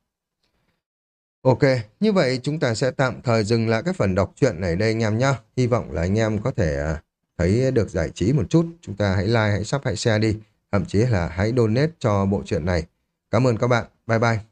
Ok, như vậy chúng ta sẽ tạm thời dừng lại cái phần đọc truyện này đây anh em nhé. Hy vọng là anh em có thể à, thấy được giải trí một chút, chúng ta hãy like, hãy sub, hãy share đi. Thậm chí là hãy donate cho bộ truyện này. Cảm ơn các bạn. Bye bye.